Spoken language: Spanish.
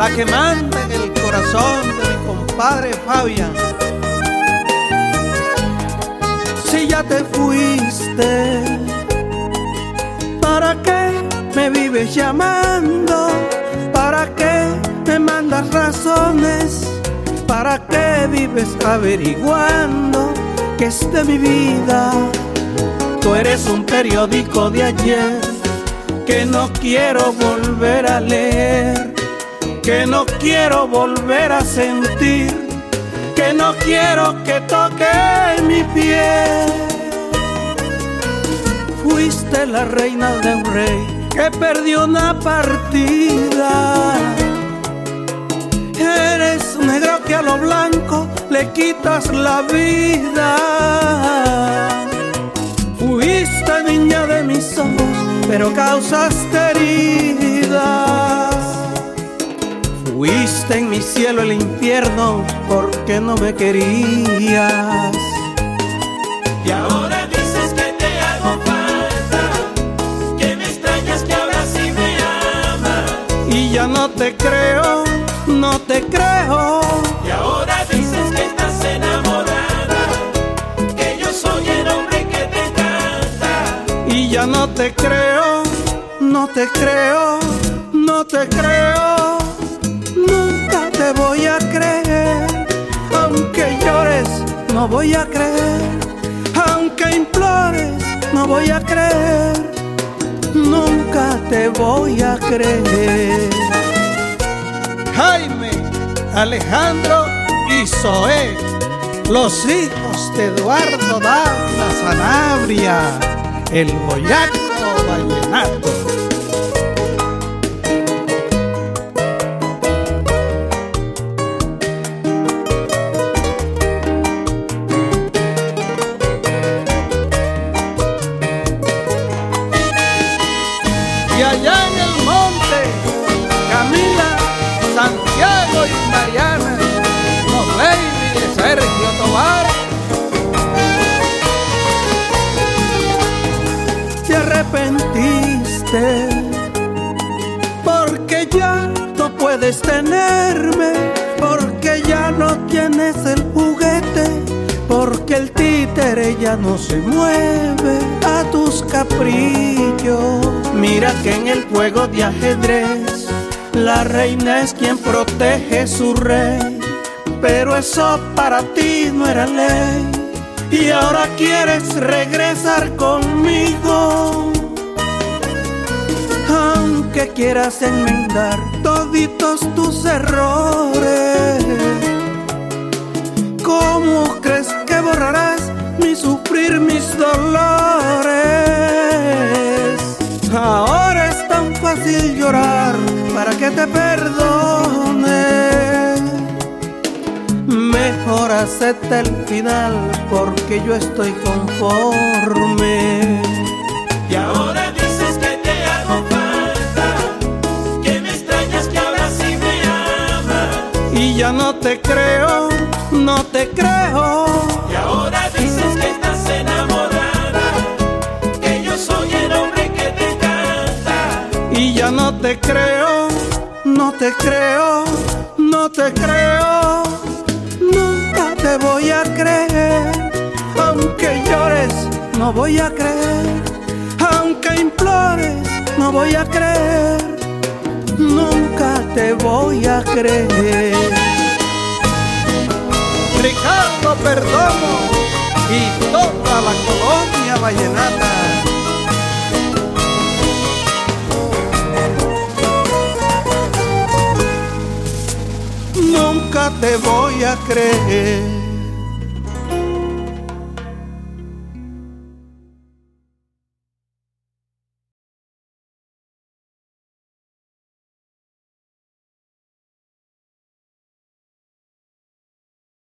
la que manda en el corazón de mi compadre Fabián. Si ya te fuiste, ¿para qué me vives llamando? ¿Para qué me mandas razones? ¿Para qué vives averiguando que es de mi vida? Tú eres un periódico de ayer que no quiero volver a leer, que no quiero volver a sentir, que no quiero que toque mi piel. Fuiste la reina de un rey que perdió una partida. Eres negro que a lo blanco le quitas la vida. Fuiste niña de mis ojos pero causaste heridas. Fuiste en mi cielo el infierno porque no me querías. Y ahora dices que te hago falta, que me extrañas, que ahora sí me amas. Y ya no te creo, no te creo. Y ahora dices que estás enamorada, que yo soy el hombre que te encanta. Y ya no te creo, no te creo, no te creo. Voy a creer, aunque llores, no voy a creer. Aunque implores, no voy a creer. Nunca te voy a creer. Jaime, Alejandro y Zoé, los hijos de Eduardo Dávila Sanabria, el boyaco vallenato. Arrepentiste porque ya no puedes tenerme, porque ya no tienes el juguete, porque el títere ya no se mueve a tus caprichos. Mira que en el juego de ajedrez la reina es quien protege su rey, pero eso para ti no era ley. Y ahora quieres regresar conmigo, aunque quieras enmendar toditos tus errores. ¿Cómo crees que borrarás mi sufrir, mis dolores? Ahora es tan fácil llorar para que te perdone. Mejor acepta el final porque yo estoy conforme. Te creo, no te creo. Y ahora dices que estás enamorada, que yo soy el hombre que te encanta. Y ya no te creo, no te creo, no te creo. Nunca te voy a creer, aunque llores, no voy a creer. Aunque implores, no voy a creer. Nunca te voy a creer. Ricardo Perdomo y toda la colonia vallenata. Nunca te voy a creer.